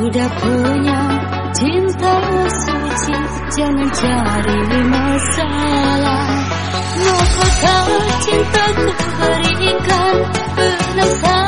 sudah punya cinta suci Jangan cari masalah Mau kau tahu cintaku berikan penasaran.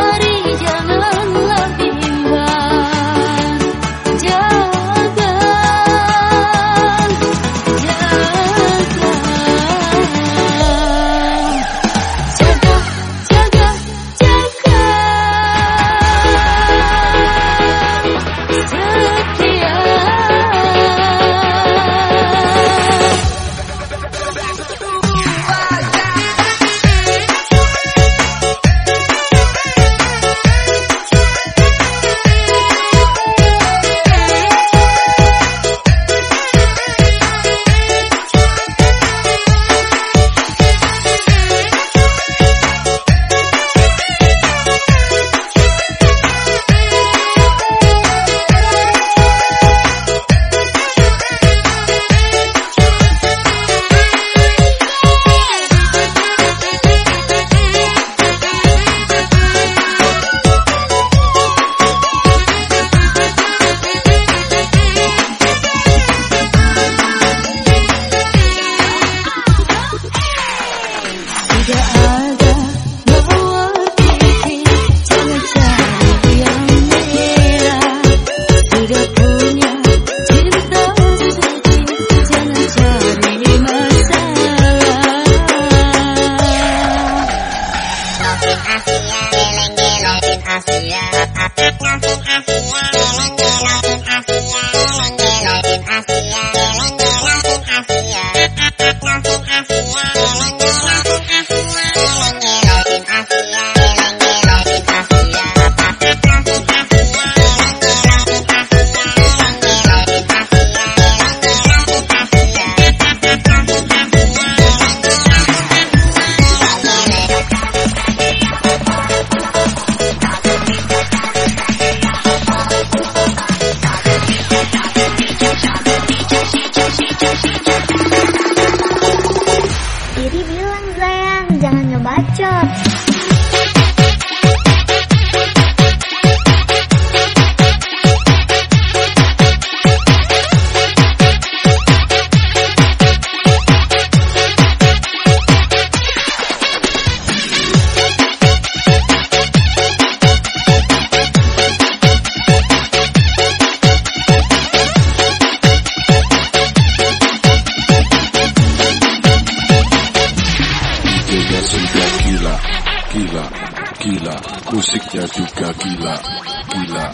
gila, gila, musiknya juga gila, gila.